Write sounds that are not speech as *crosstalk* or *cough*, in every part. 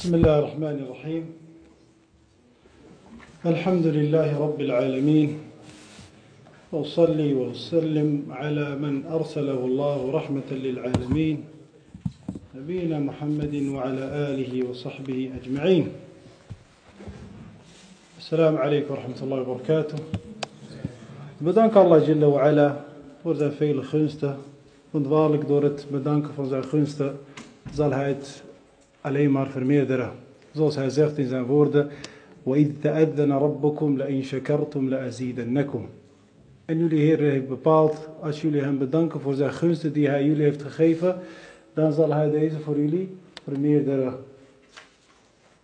بسم الله الرحمن الرحيم. الحمد لله رب العالمين. وأصلي وأسلم على من أرسله الله رحمة للعالمين. نبينا محمد وعلى آله وصحبه أجمعين. السلام عليكم ورحمة الله وبركاته. Allah Jalla wa ala voor zijn vele gunsten. Want waarlijk door het het alleen maar vermeerderen. Zoals hij zegt in zijn woorden: وَإِذْ تَأَذَّنَ رَبُّكُمْ لَإِنْ شَكَرْتُمْ لَأَزِيدَنَّكُمْ En jullie Heer heeft bepaald, als jullie hem bedanken voor zijn gunsten die hij jullie heeft gegeven, dan zal hij deze voor jullie vermeerderen.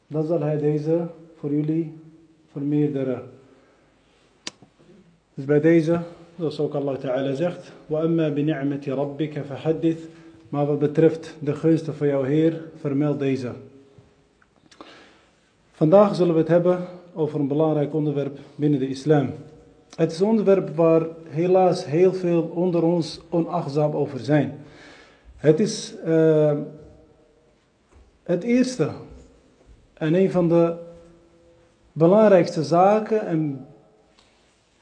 Dan zal hij deze voor jullie vermeerderen. Dus bij deze, zoals ook Allah Ta'ala zegt, وَأَمَّا بِنِعْمَةِ رَبِّكَ فَحَدِّثْ Maar wat betreft de gunsten van jouw Heer, vermeld deze. Vandaag zullen we het hebben over een belangrijk onderwerp binnen de islam. Het is een onderwerp waar helaas heel veel onder ons onachtzaam over zijn. Het is uh, het eerste en een van de belangrijkste zaken en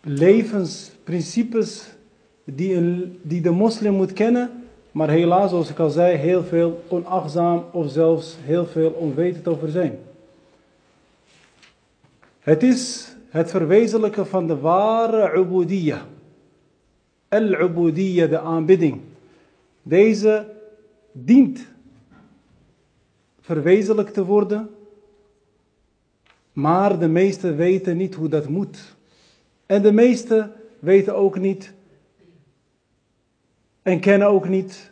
levensprincipes die, die de moslim moet kennen, maar helaas, zoals ik al zei, heel veel onachtzaam of zelfs heel veel onwetend over zijn. Het is het verwezenlijken van de ware ubudiyya. Al-ubudiyya, de aanbidding. Deze dient verwezenlijkt te worden, maar de meesten weten niet hoe dat moet. En de meesten weten ook niet en kennen ook niet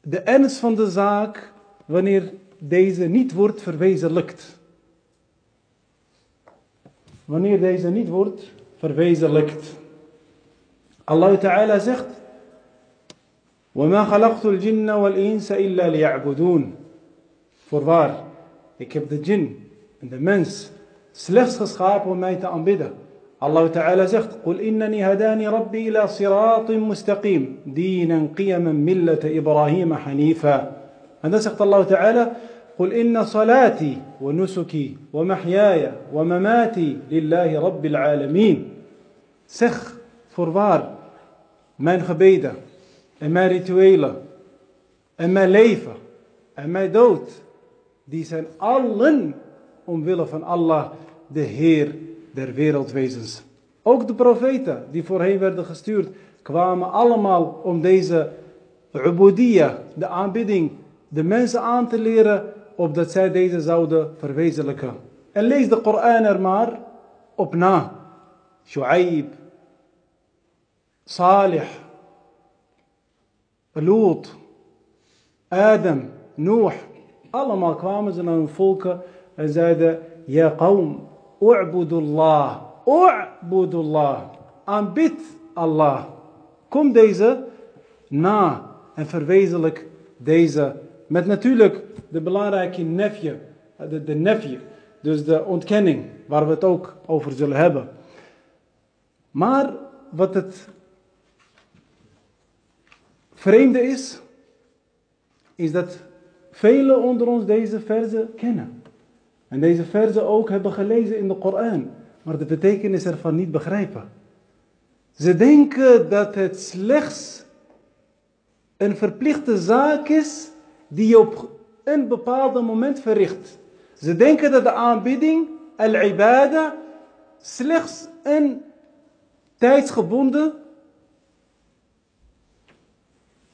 de ernst van de zaak wanneer deze niet wordt verwezenlijkt. Wanneer deze niet wordt verwezenlijkt. Allah Ta'ala zegt: وَمَا خَلَقْتُ الْجِنَّ وَالْإِنسَ إِلَّا لِيَعْبُدُونَ Voorwaar, ik heb de jinn en de mens slechts geschapen om mij te aanbidden. الله تعالى زخت قل إنني هداني ربي إلى صراط مستقيم. دينا قيما ملة إبراهيم حنيفا. هذا سخت الله تعالى. قل إن صلاتي ونسكي ومحياي ومماتي لله رب العالمين. سخ فوروار من خبيدة. أما ريتويلة. أما ليفة. أما دوت. دي سن الله أم فيلا فن الله دهير. Der wereldwezens. Ook de profeten die voorheen werden gestuurd, kwamen allemaal om deze ubudiyya, de aanbidding, de mensen aan te leren opdat zij deze zouden verwezenlijken. En lees de Koran er maar op na. Shu'aib, Salih, Lut, Adam, Noach. Allemaal kwamen ze naar hun volken en zeiden, Ja qawm, u'budullah, u'budullah. Aanbid Allah. Kom deze na en verwezenlijk deze. Met natuurlijk de belangrijke nefje, de, de nefje, dus de ontkenning, waar we het ook over zullen hebben. Maar wat het vreemde is, is dat velen onder ons deze verzen kennen. En deze verzen ook hebben gelezen in de Koran, maar de betekenis ervan niet begrijpen. Ze denken dat het slechts een verplichte zaak is die je op een bepaald moment verricht. Ze denken dat de aanbidding, al-ibada, slechts een tijdsgebonden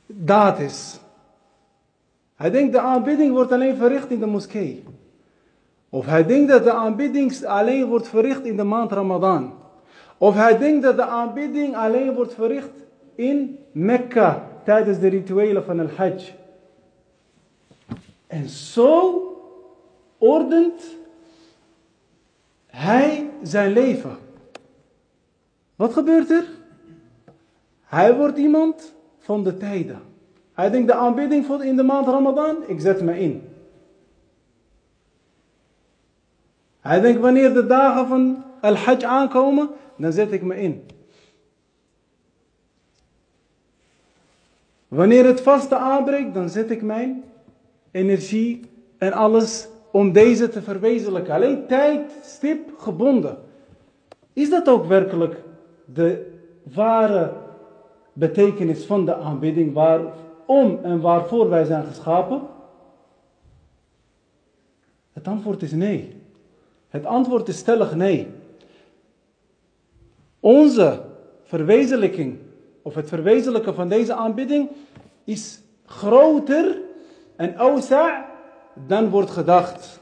daad is. Hij denkt de aanbidding wordt alleen verricht in de moskee. Of hij denkt dat de aanbidding alleen wordt verricht in de maand Ramadan. Of hij denkt dat de aanbidding alleen wordt verricht in Mekka tijdens de rituelen van het Hajj. En zo ordent hij zijn leven. Wat gebeurt er? Hij wordt iemand van de tijden. Hij denkt de aanbidding in de maand Ramadan, ik zet me in. Hij denkt wanneer de dagen van Al-Hajj aankomen, dan zet ik me in. Wanneer het vaste aanbreekt, dan zet ik mijn energie en alles om deze te verwezenlijken. Alleen tijd, stip, gebonden. Is dat ook werkelijk de ware betekenis van de aanbidding, waarom en waarvoor wij zijn geschapen? Het antwoord is nee. Het antwoord is stellig nee. Onze verwezenlijking, of het verwezenlijken van deze aanbidding, is groter en awsa' dan wordt gedacht.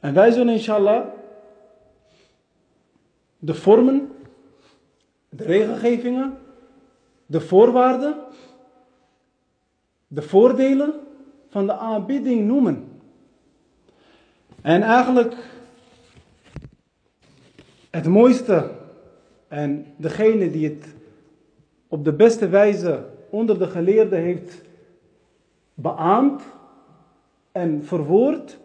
En wij zullen inshallah de vormen, de regelgevingen, de voorwaarden, de voordelen van de aanbidding noemen. En eigenlijk het mooiste en degene die het op de beste wijze onder de geleerden heeft beaamd en verwoord,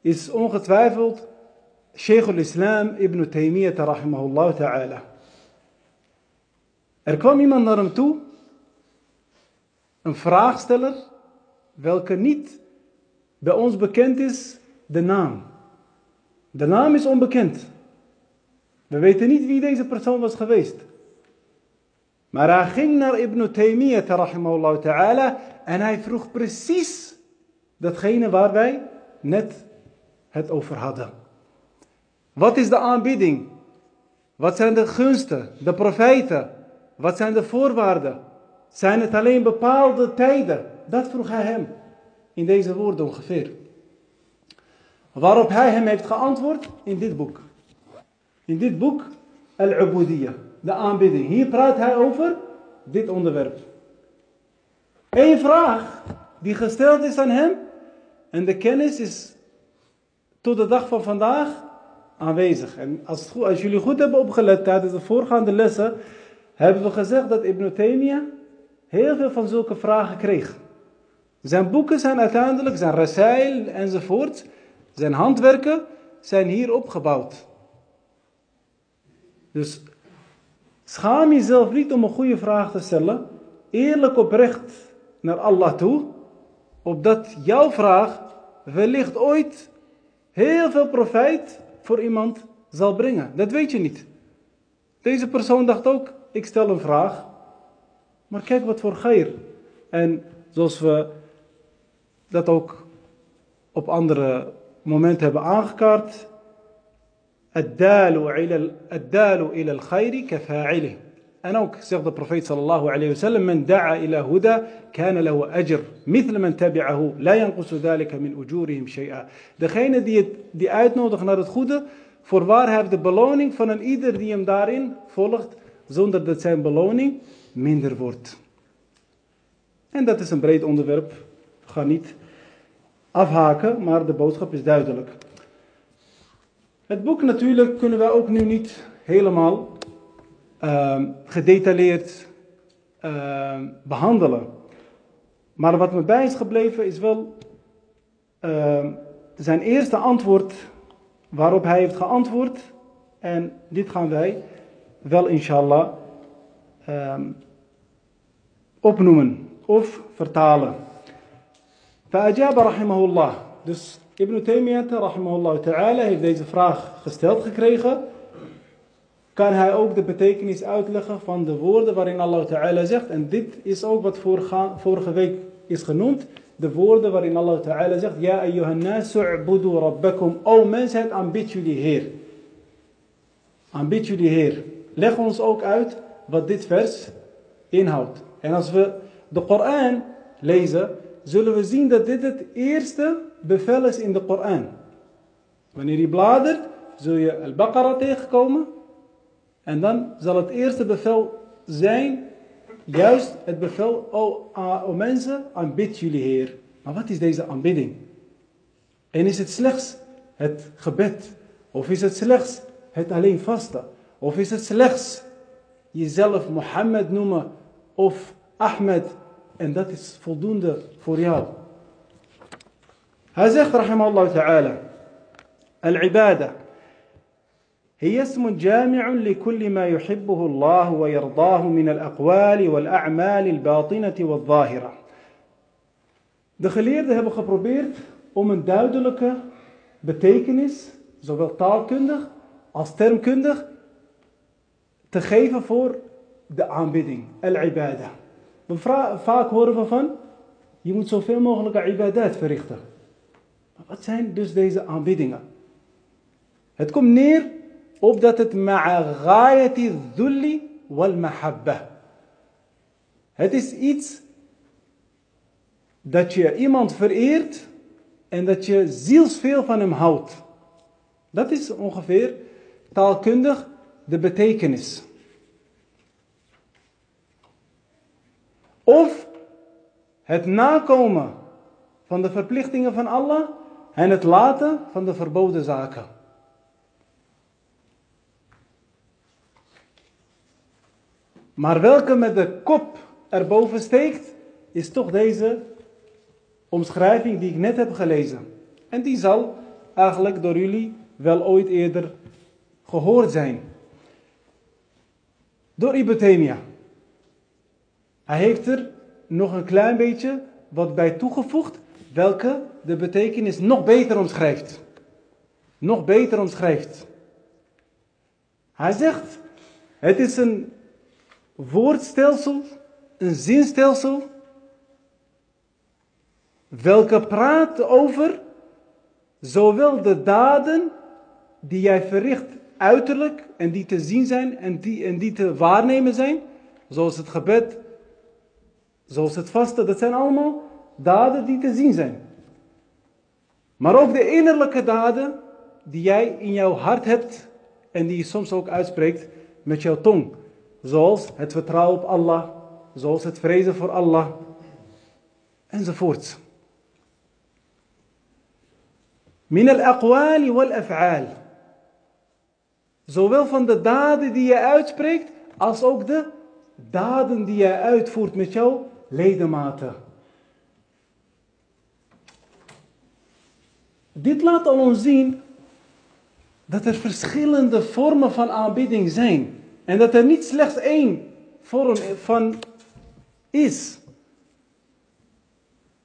is ongetwijfeld Sheikh al-Islam ibn Taymiyyah rahimahullah ta'ala. Er kwam iemand naar hem toe, een vraagsteller, welke niet bij ons bekend is, de naam. De naam is onbekend. We weten niet wie deze persoon was geweest. Maar hij ging naar Ibn Taymiyyah rahimahullah ta'ala en hij vroeg precies datgene waar wij net het over hadden. Wat is de aanbieding? Wat zijn de gunsten, de profijten? Wat zijn de voorwaarden? Zijn het alleen bepaalde tijden? Dat vroeg hij hem in deze woorden ongeveer. Waarop hij hem heeft geantwoord in dit boek. In dit boek, Al-Ubudiyya, de aanbidding. Hier praat hij over dit onderwerp. Eén vraag die gesteld is aan hem. En de kennis is tot de dag van vandaag aanwezig. En als, als jullie goed hebben opgelet tijdens de voorgaande lessen, hebben we gezegd dat Ibn Taymiyyah heel veel van zulke vragen kreeg. Zijn boeken zijn uiteindelijk, zijn rasail enzovoort, zijn handwerken zijn hier opgebouwd. Dus schaam jezelf niet om een goede vraag te stellen. Eerlijk oprecht naar Allah toe. Opdat jouw vraag wellicht ooit heel veel profijt voor iemand zal brengen. Dat weet je niet. Deze persoon dacht ook, ik stel een vraag. Maar kijk wat voor geir. En zoals we dat ook op andere moment hebben aangekaart. Ad-dalu ila al-khayri kafa'ilih. En ook zegt de profeet sallallahu alayhi wa sallam, men da'a ila huda, kana lahu ajr, mithla man tabi'ahu, la yanqusu dhalika min ujurihim shay'a. Degene die, het, die uitnodigt naar het goede, voorwaar heeft de beloning van een ieder die hem daarin volgt, zonder dat zijn beloning minder wordt. En dat is een breed onderwerp, ga niet afhaken, maar de boodschap is duidelijk. Het boek natuurlijk kunnen wij ook nu niet helemaal uh, gedetailleerd uh, behandelen. Maar wat me bij is gebleven is wel uh, zijn eerste antwoord waarop hij heeft geantwoord. En dit gaan wij wel inshallah opnoemen of vertalen. فأجاب رحمه الله. Dus Ibn Taymiyyah rahimahullah ta'ala heeft deze vraag gesteld gekregen kan hij ook de betekenis uitleggen van de woorden waarin Allah Ta'ala zegt. En dit is ook wat vorige week is genoemd. De woorden waarin Allah Ta'ala zegt. Ja ayyuhannasu u'budu rabbakum. O mensheid, aanbid jullie Heer. Aanbid jullie Heer. Leg ons ook uit wat dit vers inhoudt. En als we de Koran lezen, zullen we zien dat dit het eerste bevel is in de Koran. Wanneer je bladert, zul je Al-Baqarah tegenkomen. En dan zal het eerste bevel zijn, juist het bevel, o, o mensen, aanbid jullie Heer. Maar wat is deze aanbidding? En is het slechts het gebed? Of is het slechts het alleen vasten? Of is het slechts jezelf Mohammed noemen of Ahmed en dat is voldoende voor jou? Hij zegt, rahimallahu ta'ala, al-ibadah. هي اسم جامع لكل ما يحبه الله ويرضاه من الأقوال والأعمال الباطنة والظاهرة De geleerden hebben geprobeerd om een duidelijke betekenis, zowel taalkundig als termkundig, te geven voor de aanbidding, al-ibadah. Vaak horen we van, je moet zoveel mogelijk ibadat verrichten. Wat zijn dus deze aanbiddingen? Het komt neer op dat het ma'agayati dhulli wal mahabba. Het is iets dat je iemand vereert en dat je zielsveel van hem houdt. Dat is ongeveer taalkundig de betekenis. Of het nakomen van de verplichtingen van Allah en het laten van de verboden zaken. Maar welke met de kop erboven steekt, is toch deze omschrijving die ik net heb gelezen. En die zal eigenlijk door jullie wel ooit eerder gehoord zijn. Door Ibn Hij heeft er nog een klein beetje wat bij toegevoegd, welke de betekenis nog beter omschrijft. Nog beter omschrijft. Hij zegt, het is een woordstelsel, een zinstelsel, welke praat over zowel de daden die jij verricht uiterlijk en die te zien zijn en die, en die te waarnemen zijn, zoals het gebed, zoals het vasten, dat zijn allemaal daden die te zien zijn. Maar ook de innerlijke daden die jij in jouw hart hebt en die je soms ook uitspreekt met jouw tong. Zoals het vertrouwen op Allah, zoals het vrezen voor Allah, enzovoort. Min al-aqwali wal-af'al. Zowel van de daden die je uitspreekt, als ook de daden die je uitvoert met jouw ledematen. Dit laat al ons zien dat er verschillende vormen van aanbidding zijn. En dat er niet slechts één vorm van is.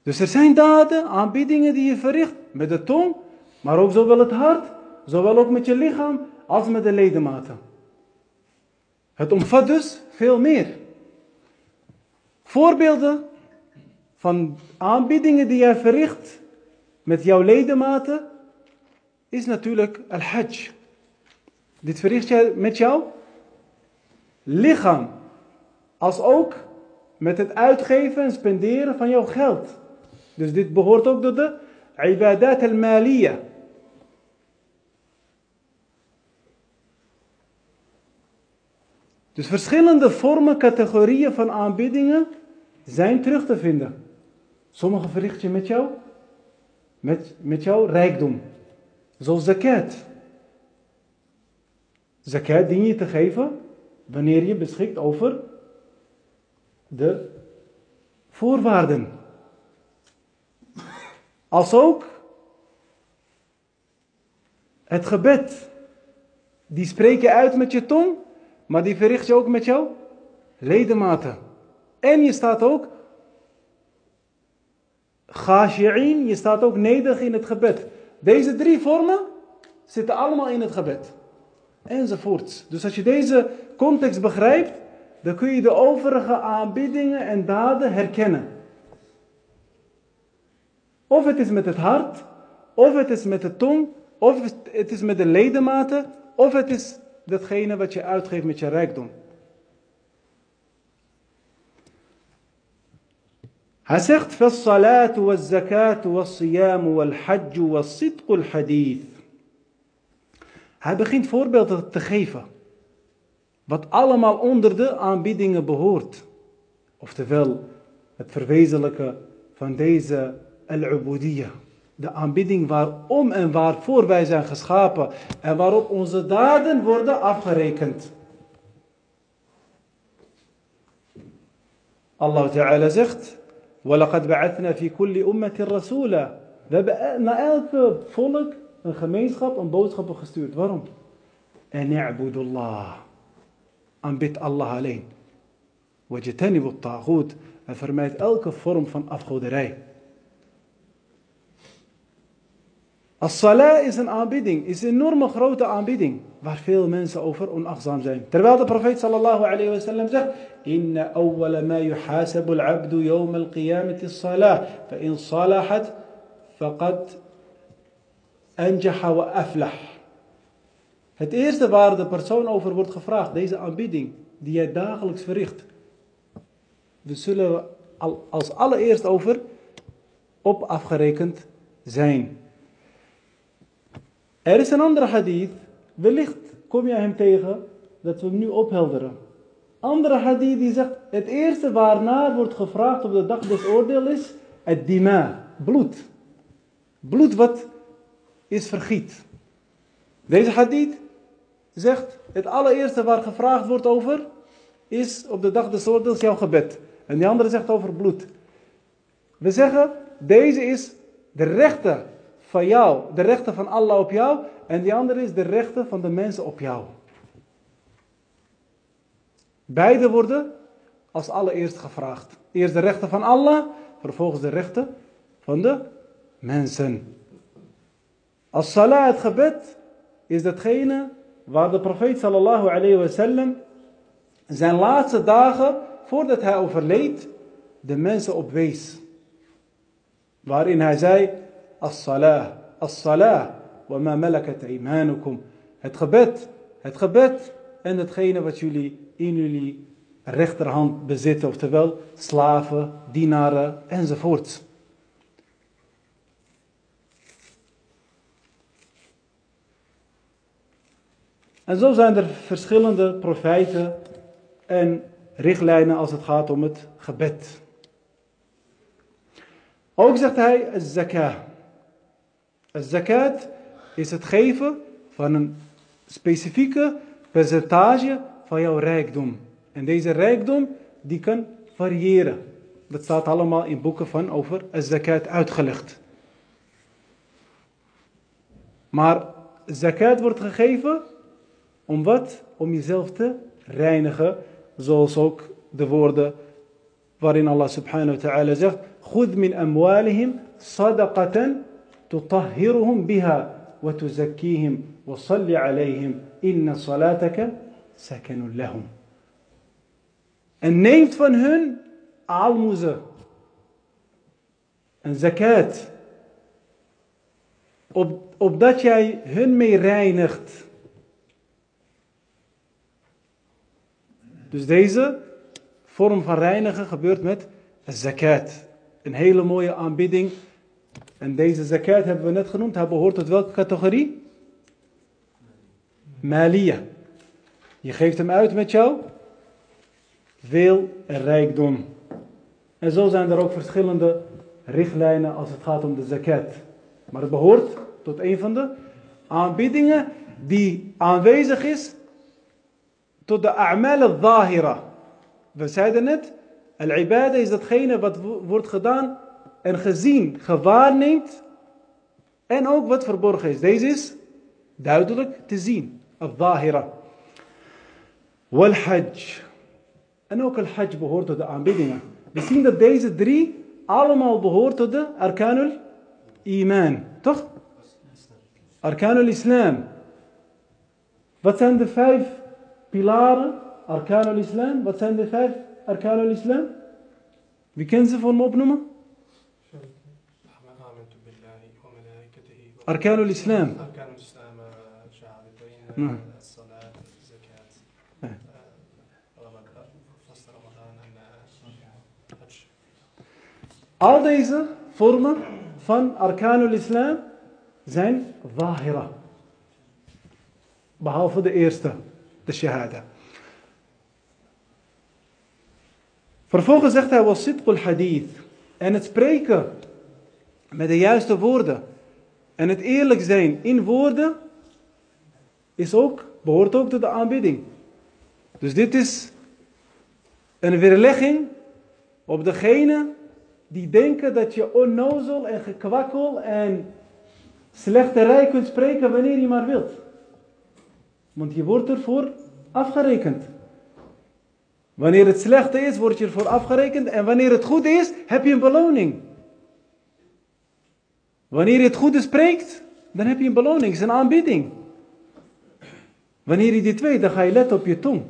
Dus er zijn daden, aanbiddingen die je verricht met de tong, maar ook zowel het hart, zowel ook met je lichaam als met de ledematen. Het omvat dus veel meer. Voorbeelden van aanbiedingen die jij verricht met jouw ledematen is natuurlijk al-hajj. Dit verricht jij met jouw lichaam. Als ook met het uitgeven en spenderen van jouw geld. Dus dit behoort ook tot de ibadat al-maliyah. Dus verschillende vormen, categorieën van aanbiddingen zijn terug te vinden. Sommige verricht je met jou, met, met jouw rijkdom. Zoals zakat. Zakat dien je te geven wanneer je beschikt over de voorwaarden. Als ook het gebed. Die spreek je uit met je tong maar die verricht je ook met jouw ledematen. En je staat ook khashi'in, je staat ook nederig in het gebed. Deze drie vormen zitten allemaal in het gebed. Enzovoorts. Dus als je deze context begrijpt, dan kun je de overige aanbiddingen en daden herkennen. Of het is met het hart, of het is met de tong, of het is met de ledematen, of het is datgene wat je uitgeeft met je rijkdom. Hij zegt, فالصلاة والزكاة والصيام والحج والصدق الحديث. Hij begint voorbeelden te geven. Wat allemaal onder de aanbiedingen behoort. Oftewel, het verwezenlijken van deze al-ubudiyah de aanbidding waarom en waarvoor wij zijn geschapen en waarop onze daden worden afgerekend. Allah Ta'ala zegt, وَلَقَدْ بَعَثْنَا فِي كُلِّ أُمَّةٍ رَسُولًا We hebben naar elke volk een gemeenschap een boodschap gestuurd. Waarom? En Allah. Aanbid Allah alleen. وَجَتَنِبُ الطَّاغُوت En vermijd elke vorm van afgoderij. As-salah is een aanbidding, is een enorme grote aanbidding, waar veel mensen over onachtzaam zijn. Terwijl de profeet sallallahu alayhi wa sallam zegt, Inna awwala ma yuhasabu al-abdu yawm al-qiyamati as-salah, fa in salahat faqad anjaha wa aflah. Het eerste waar de persoon over wordt gevraagd, deze aanbidding, die jij dagelijks verricht. We zullen als allereerst over op afgerekend zijn. Er is een andere hadith, wellicht kom je hem tegen, dat we hem nu ophelderen. Andere hadith die zegt, het eerste waarnaar wordt gevraagd op de dag des oordeel is het dima, bloed. Bloed wat is vergiet. Deze hadith zegt, het allereerste waar gevraagd wordt over, is op de dag des oordeels jouw gebed. En die andere zegt over bloed. We zeggen, deze is de rechter van jou, de rechten van Allah op jou. En die andere is de rechten van de mensen op jou. Beide worden als allereerst gevraagd. Eerst de rechten van Allah, vervolgens de rechten van de mensen. Als salah, het gebed, is datgene waar de profeet sallallahu alayhi wa sallam zijn laatste dagen, voordat hij overleed, de mensen op wees. Waarin hij zei, as-salah, as-salah, wa ma malakat imanukum. Het gebed, het gebed en hetgene wat jullie in jullie rechterhand bezitten, oftewel slaven, dienaren enzovoort. En zo zijn er verschillende profijten en richtlijnen als het gaat om het gebed. Ook zegt hij zakat. Zakat is het geven van een specifieke percentage van jouw rijkdom. En deze rijkdom die kan variëren. Dat staat allemaal in boeken van over zakat uitgelegd. Maar zakat wordt gegeven om wat? Om jezelf te reinigen. Zoals ook de woorden waarin Allah subhanahu wa ta'ala zegt. Goed min amwalihim sadaqatan تطهرهم بها وتزكيهم وصل عليهم إن صلاتك سكن لهم En neemt van hun aalmoezen. Een zakat. Op, opdat jij hun mee reinigt. Dus deze vorm van reinigen gebeurt met zakat. Een hele mooie aanbidding. en deze zakat hebben we net genoemd. Hij behoort tot welke categorie? Malia. Je geeft hem uit met jou veel rijkdom. En zo zijn er ook verschillende richtlijnen als het gaat om de zakat. Maar het behoort tot een van de aanbiedingen die aanwezig is tot de a'mal al-zahira. We zeiden net, al-ibada is datgene wat wordt gedaan en gezien, gewaarneemd en ook wat verborgen is. Deze is duidelijk te zien. Al-zahira. Wal-hajj. En ook al-hajj behoort tot de aanbiddingen. We zien dat deze drie allemaal behoort tot de arkanul iman. Toch? Arkanul islam. Wat zijn de vijf pilaren? Arkanul islam. Wat zijn de vijf arkanul islam? Wie kent ze voor me opnoemen? Arkanul islam. أركان الإسلام شهادتين الصلاة الزكاة رمضان فصل رمضان الحج Al deze vormen van arkanul islam zijn zahira. Behalve de eerste, de shahada. Vervolgens zegt hij was sidqul hadith. En het spreken met de juiste woorden. En het eerlijk zijn in woorden is ook, behoort ook tot de aanbidding. Dus dit is een weerlegging op degene die denken dat je onnozel en gekwakkel en slechterij kunt spreken wanneer je maar wilt. Want je wordt ervoor afgerekend. Wanneer het slechte is, word je ervoor afgerekend. En wanneer het goed is, heb je een beloning. Wanneer je het goede spreekt, dan heb je een beloning, is een aanbieding. Wanneer je dit weet, dan ga je letten op je tong.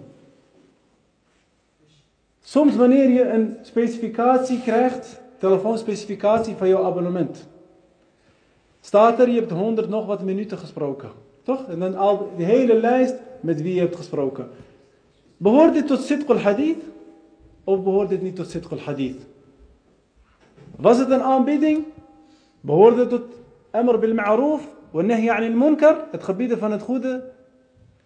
Soms wanneer je een specificatie krijgt, telefoonspecificatie van jouw abonnement. Staat er, je hebt 100 nog wat minuten gesproken. Toch? En dan al die hele lijst met wie je hebt gesproken. Behoort dit tot Sidq al-Hadith? Of behoort dit niet tot Sidq al-Hadith? Was het een aanbieding? Behoorde tot Amr bil Ma'roof? Wa nahi al munkar? Het gebieden van het goede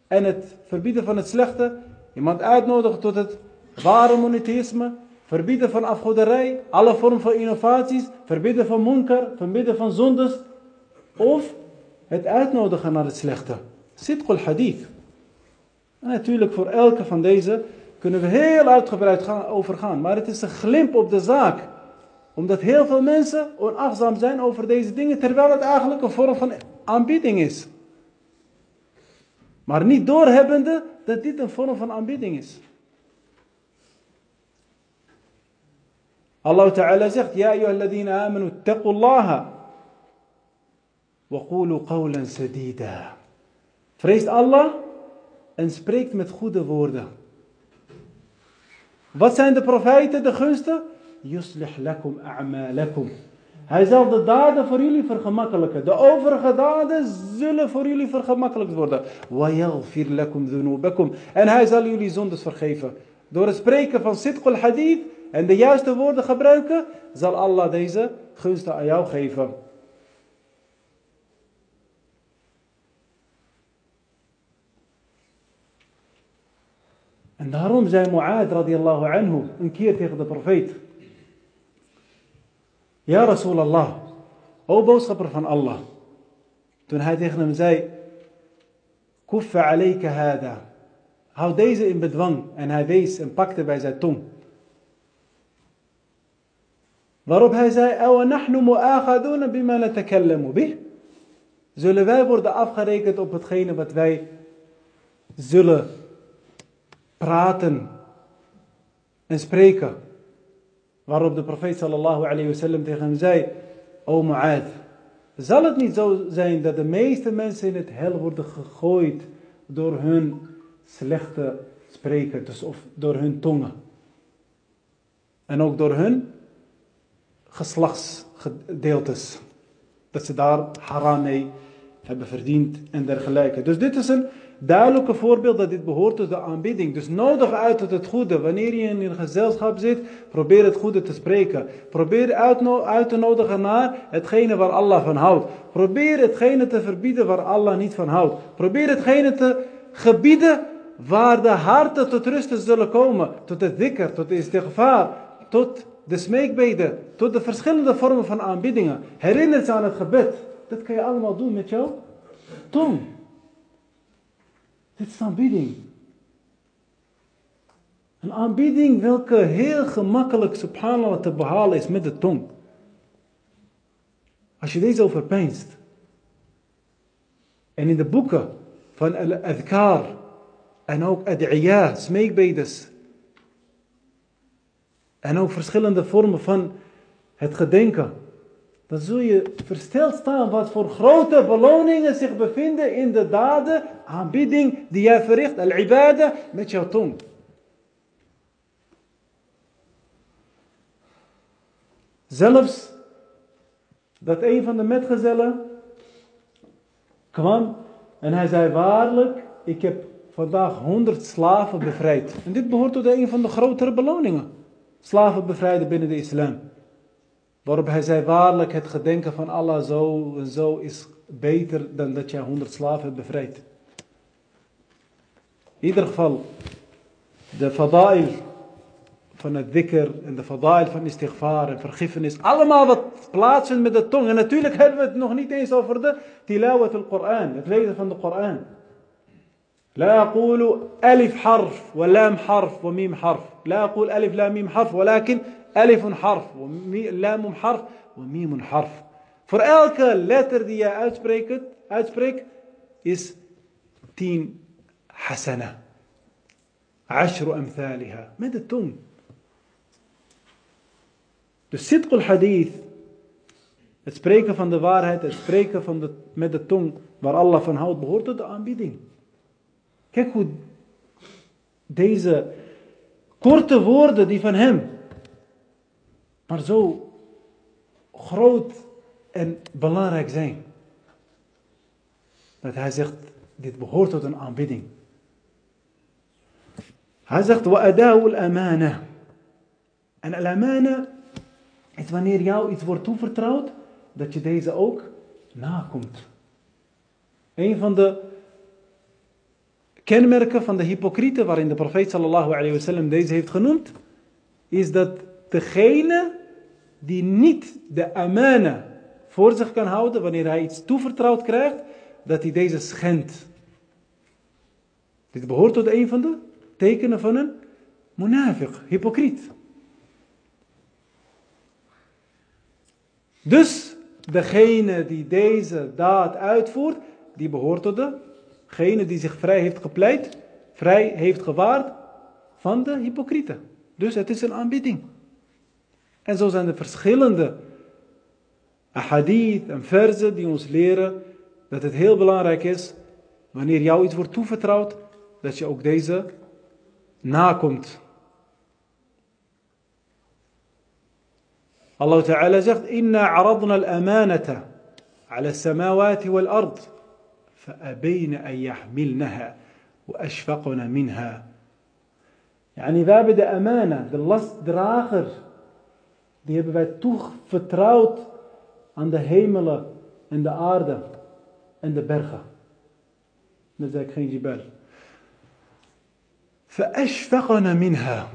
en het verbieden van het slechte. Iemand uitnodigen tot het ware monotheïsme. Verbieden van afgoderij. Alle vormen van innovaties. Verbieden van munkar. Verbieden van zondes. Of het uitnodigen naar het slechte. Sidq al-Hadith. En natuurlijk voor elke van deze kunnen we heel uitgebreid gaan, overgaan. Maar het is een glimp op de zaak. Omdat heel veel mensen onachtzaam zijn over deze dingen. Terwijl het eigenlijk een vorm van aanbieding is. Maar niet doorhebbende dat dit een vorm van aanbieding is. Allah Ta'ala zegt, Ja ayyuhalladhina amanu, taqullaha. Wa qawlan sadida. Vreest Allah en spreekt met goede woorden. Wat zijn de profeten, de gunsten? Yuslih lakum a'malakum. Hij zal de daden voor jullie vergemakkelijken. De overige daden zullen voor jullie vergemakkelijkt worden. Wayaghfir lakum bekum En hij zal jullie zondes vergeven. Door het spreken van sidqul hadith en de juiste woorden gebruiken, zal Allah deze gunsten aan jou geven. En daarom zei Mu'ad radiallahu anhu een keer tegen de profeet. Ja Rasulallah, o boodschapper van Allah. Toen hij tegen hem zei, Kuffa alayka hada. Hou deze in bedwang. En hij wees en pakte bij zijn tong. Waarop hij zei, Awa nahnu mu'akhaduna bima natakallamu bih. Zullen wij worden afgerekend op hetgene wat wij zullen praten en spreken. Waarop de profeet sallallahu alayhi wasallam tegen hem zei, O Mu'ad, zal het niet zo zijn dat de meeste mensen in het hel worden gegooid door hun slechte spreken, dus of door hun tongen. En ook door hun geslachtsgedeeltes. Dat ze daar haram mee hebben verdiend en dergelijke. Dus dit is een duidelijke voorbeeld dat dit behoort tot de aanbidding. Dus nodig uit tot het goede. Wanneer je in een gezelschap zit, probeer het goede te spreken. Probeer uit te nodigen naar hetgene waar Allah van houdt. Probeer hetgene te verbieden waar Allah niet van houdt. Probeer hetgene te gebieden waar de harten tot rusten zullen komen. Tot het dikker, tot de istighfar, tot de smeekbeden, tot de verschillende vormen van aanbiddingen. Herinner je aan het gebed. Dat kan je allemaal doen met jouw tong. Dit is aanbieding. Een aanbieding welke heel gemakkelijk, subhanallah, te behalen is met de tong. Als je deze overpeinst. En in de boeken van al-adhkar en ook ad'iyah, smeekbedes. En ook verschillende vormen van het gedenken dan zul je versteld staan wat voor grote beloningen zich bevinden in de daden, aanbidding die jij verricht, al-ibada, met jouw tong. Zelfs dat een van de metgezellen kwam en hij zei waarlijk, ik heb vandaag honderd slaven bevrijd. En dit behoort tot een van de grotere beloningen. Slaven bevrijden binnen de islam. Waarop hij zei, waarlijk het gedenken van Allah zo en zo is beter dan dat jij honderd slaven hebt bevrijd. In ieder geval, de fadail van het dhikr en de fadail van istighfar en vergiffenis. Allemaal wat plaatsen met de tong. En natuurlijk hebben we het nog niet eens over de tilawat al-Quran, het lezen van de Koran. لا أقول ألف حرف ولام حرف وميم حرف لا أقول ألف لا ميم حرف ولكن Alif een harf, lam een harf, mim een harf. Voor elke letter die je uitspreekt, uitspreekt is tien hasana. Ashru amthaliha. Met de tong. Dus sidq hadith Het spreken van de waarheid, het spreken van de, met de tong waar Allah van houdt, behoort tot de aanbieding. Kijk hoe deze korte woorden die van hem, maar zo groot en belangrijk zijn. Dat hij zegt, dit behoort tot een aanbidding. Hij zegt, ada'u al-amana. En al-amana is wanneer jou iets wordt toevertrouwd, dat je deze ook nakomt. Een van de kenmerken van de hypocrieten, waarin de profeet sallallahu alayhi wasallam deze heeft genoemd, is dat degene die niet de amana voor zich kan houden, wanneer hij iets toevertrouwd krijgt, dat hij deze schendt. Dit behoort tot een van de tekenen van een munafiq, hypocriet. Dus degene die deze daad uitvoert, die behoort tot degene die zich vrij heeft gepleit, vrij heeft gewaard van de hypocrieten. Dus het is een aanbieding. En zo zijn er verschillende ahadith en verzen die ons leren dat het heel belangrijk is, wanneer jou iets wordt toevertrouwd, dat je ook deze nakomt. Allah Ta'ala zegt, Inna aradna al-amanata ala samawati wal-ard, فأبين أن يحملنها وأشفقنا منها. Yani, we hebben de amana, de lastdrager, die hebben wij toevertrouwd aan de hemelen en de aarde en de bergen. Dat is eigenlijk geen jibal. فأشفقنا منها.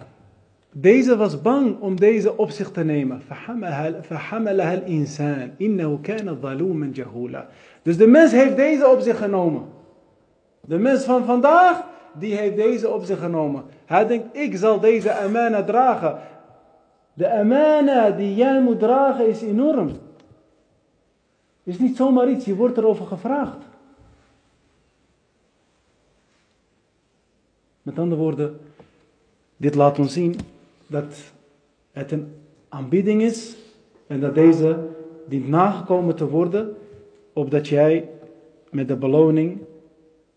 Deze was bang om deze op zich te nemen. فحملها الإنسان إنه كان ظلوما جهولا. Dus de mens heeft deze op zich genomen. De mens van vandaag, die heeft deze op zich genomen. Hij denkt, ik zal deze amana dragen. De amana die jij moet dragen is enorm. Is niet zomaar iets, je wordt erover gevraagd. Met andere woorden, dit laat ons zien dat het een aanbieding is en dat deze dient nagekomen te worden, opdat jij met de beloning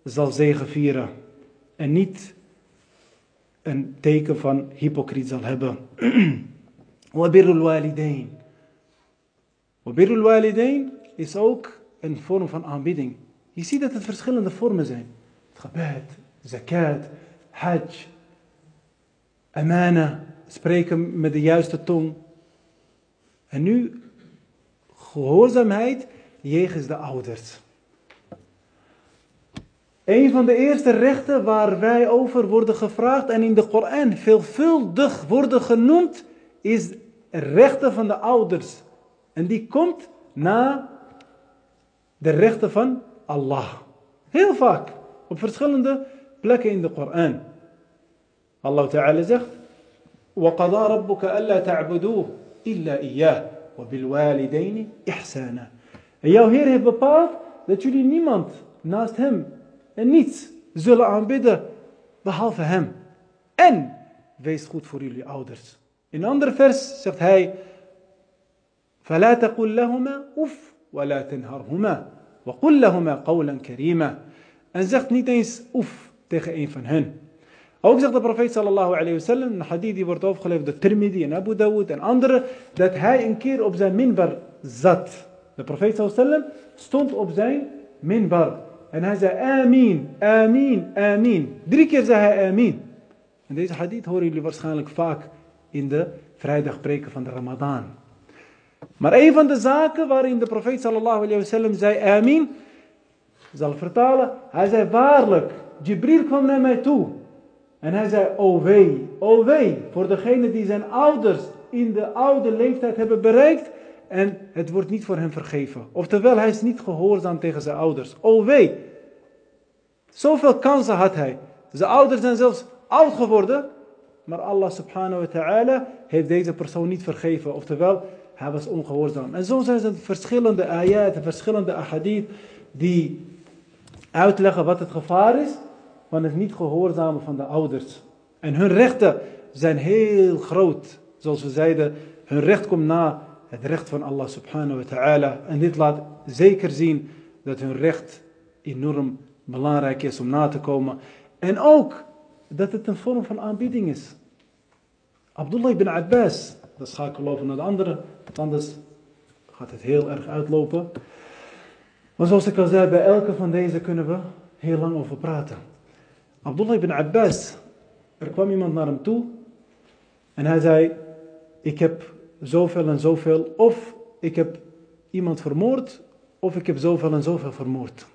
zal zegevieren en niet een teken van hypocriet zal hebben. *clears throat* Wabirul walidain. Wabirul walidain is ook een vorm van aanbidding. Je ziet dat het verschillende vormen zijn. Het gebed, zakat, hajj, amana, spreken met de juiste tong. En nu gehoorzaamheid jegens de ouders. Een van de eerste rechten waar wij over worden gevraagd en in de Koran veelvuldig worden genoemd, is rechten van de ouders. En die komt na de rechten van Allah. Heel vaak, op verschillende plekken in de Koran. Allah Ta'ala zegt, وَقَضَى رَبُّكَ أَلَّا تَعْبُدُوهُ إِلَّا إِيَّهُ وَبِالْوَالِدَيْنِ إِحْسَانًا En jouw Heer heeft bepaald dat jullie niemand naast hem en niets zullen aanbidden behalve hem. En wees goed voor jullie ouders. In een ander vers zegt hij, فَلَا تَقُلْ لَهُمَا أُفْ ولا تنهرهما وقل لهما قولا كريما en zegt niet eens oef tegen een van hen. Ook zegt de profeet sallallahu alayhi wasallam, een hadith die wordt overgeleverd door Tirmidhi en Abu Dawud en anderen, dat hij een keer op zijn minbar zat. De profeet sallallahu alayhi wasallam stond op zijn minbar en hij zei amin, amin, amin. Drie keer zei hij amin. En deze hadith horen jullie waarschijnlijk vaak in de vrijdagpreken van de Ramadan. Maar een van de zaken waarin de profeet sallallahu alayhi wa sallam zei amin, zal vertalen, hij zei waarlijk, Jibril kwam naar mij toe. En hij zei, o wee, o wee, voor degene die zijn ouders in de oude leeftijd hebben bereikt en het wordt niet voor hem vergeven. Oftewel, hij is niet gehoorzaam tegen zijn ouders. O wee, zoveel kansen had hij. Zijn ouders zijn zelfs oud geworden, maar Allah subhanahu wa ta'ala heeft deze persoon niet vergeven. Oftewel, hij was ongehoorzaam. En zo zijn er verschillende ayat, verschillende ahadith die uitleggen wat het gevaar is van het niet gehoorzamen van de ouders. En hun rechten zijn heel groot. Zoals we zeiden, hun recht komt na het recht van Allah subhanahu wa ta'ala. En dit laat zeker zien dat hun recht enorm belangrijk is om na te komen. En ook dat het een vorm van aanbieding is. Abdullah ibn Abbas, dat schakel over naar de andere, anders gaat het heel erg uitlopen. Maar zoals ik al zei, bij elke van deze kunnen we heel lang over praten. Abdullah ibn Abbas, er kwam iemand naar hem toe en hij zei, ik heb zoveel en zoveel, of ik heb iemand vermoord, of ik heb zoveel en zoveel vermoord.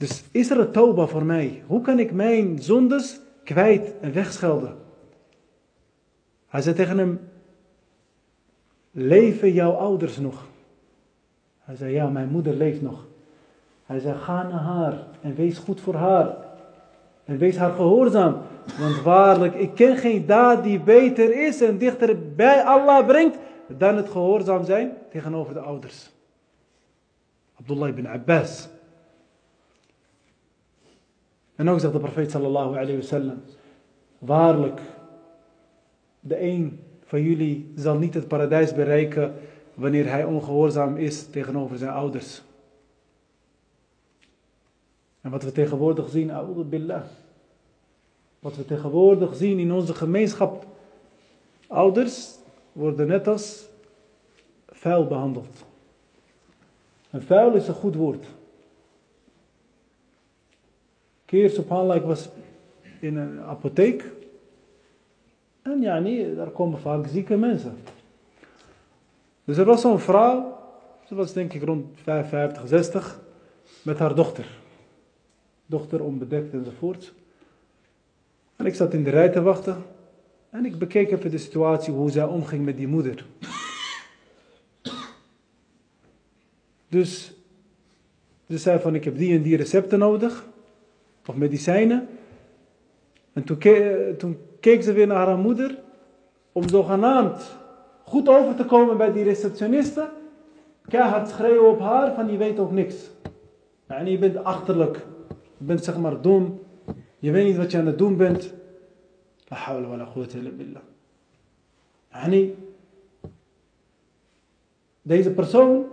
Dus is er een tauba voor mij? Hoe kan ik mijn zondes kwijt en wegschelden? Hij zei tegen hem, leven jouw ouders nog? Hij zei, ja, mijn moeder leeft nog. Hij zei, ga naar haar en wees goed voor haar. En wees haar gehoorzaam. Want waarlijk, ik ken geen daad die beter is en dichter bij Allah brengt dan het gehoorzaam zijn tegenover de ouders. Abdullah ibn Abbas. En ook zegt de profeet sallallahu alayhi wa sallam, waarlijk, de een van jullie zal niet het paradijs bereiken wanneer hij ongehoorzaam is tegenover zijn ouders. En wat we tegenwoordig zien, a'udhu billah. Wat we tegenwoordig zien in onze gemeenschap. Ouders worden net als vuil behandeld. En vuil is een goed woord. Keer subhanallah, ik was in een apotheek. En ja, nee, daar komen vaak zieke mensen. Dus er was zo'n vrouw, ze was denk ik rond 55, 60, met haar dochter. Dochter onbedekt enzovoort. En ik zat in de rij te wachten. En ik bekeek even de situatie, hoe zij omging met die moeder. Dus ze zei van, ik heb die en die recepten nodig. Of medicijnen. En toen, keek ze weer naar haar moeder. Om zogenaamd goed over te komen bij die receptioniste. Keihard schreeuwen op haar van, je weet ook niks. En je bent achterlijk. Je bent zeg maar dom. Je weet niet wat je aan het doen bent. La hawla wa la quwwata illa billah. Deze persoon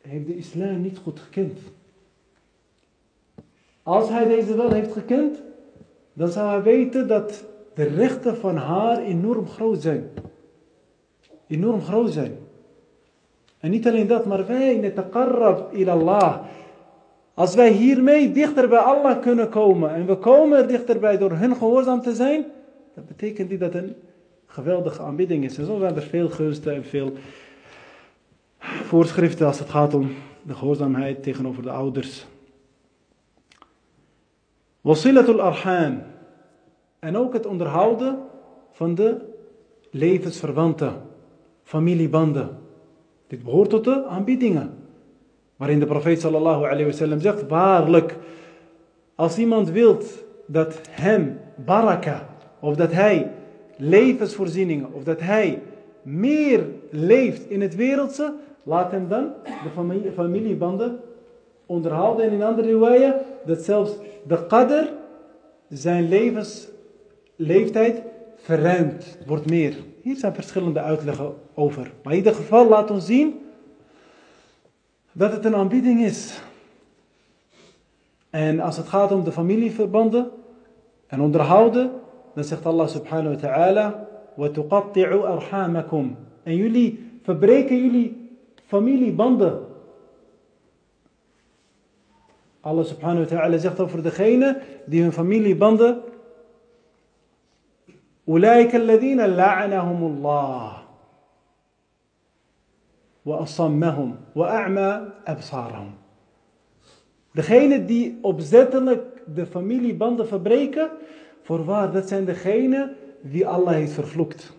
heeft de islam niet goed gekend. Als hij deze wel heeft gekend, dan zou hij weten dat de rechten van haar enorm groot zijn. Enorm groot zijn. En niet alleen dat, maar wij, netaqarrab ilallah. Als wij hiermee dichter bij Allah kunnen komen en we komen er dichterbij door hun gehoorzaam te zijn, dat betekent niet dat een geweldige aanbidding is. En zo zijn er veel gunsten en veel voorschriften als het gaat om de gehoorzaamheid tegenover de ouders. Wasilatul arham. En ook het onderhouden van de levensverwanten, familiebanden. Dit behoort tot de aanbiedingen. Waarin de profeet sallallahu alayhi wasallam zegt, waarlijk, als iemand wilt dat hem baraka, of dat hij levensvoorzieningen, of dat hij meer leeft in het wereldse, laat hem dan de familiebanden onderhouden. En in andere riwaya, dat zelfs de qadr zijn levensleeftijd verruimt, wordt meer. Hier zijn verschillende uitleggen over. Maar in ieder geval laat ons zien dat het een aanbieding is. En als het gaat om de familieverbanden en onderhouden, dan zegt Allah subhanahu wa ta'ala, وَتُقَطِّعُوا أَرْحَامَكُمْ En jullie verbreken jullie familiebanden. Allah subhanahu wa ta'ala zegt over degene die hun familiebanden. Ulaika alladhina la'anahumullah. Wa asammahum. Wa a'ma absarahum. Degene die opzettelijk de familiebanden verbreken. Voorwaar, dat zijn degene die Allah heeft vervloekt.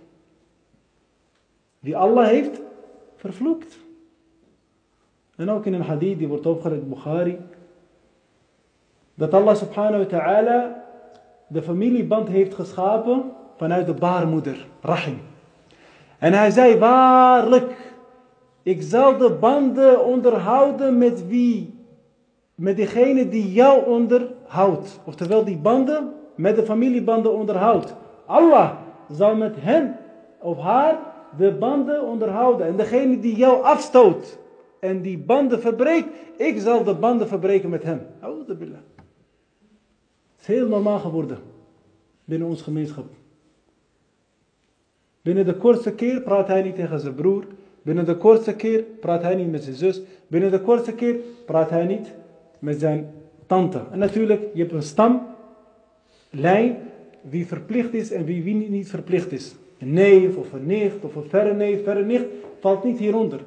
Die Allah heeft vervloekt. En ook in een hadith die wordt opgelegd Bukhari dat Allah subhanahu wa ta'ala de familieband heeft geschapen vanuit de baarmoeder, Rahim. En hij zei, waarlijk, ik zal de banden onderhouden met wie? Met degene die jou onderhoudt. Oftewel die banden met de familiebanden onderhoudt. Allah zal met hen of haar de banden onderhouden. En degene die jou afstoot en die banden verbreekt, ik zal de banden verbreken met hem. Is heel normaal geworden binnen ons gemeenschap. Binnen de kortste keer praat hij niet tegen zijn broer. Binnen de kortste keer praat hij niet met zijn zus. Binnen de kortste keer praat hij niet met zijn tante. En natuurlijk, je hebt een stamlijn wie verplicht is en wie, wie niet verplicht is. Een neef of een nicht of een verre neef, verre nicht, valt niet hieronder.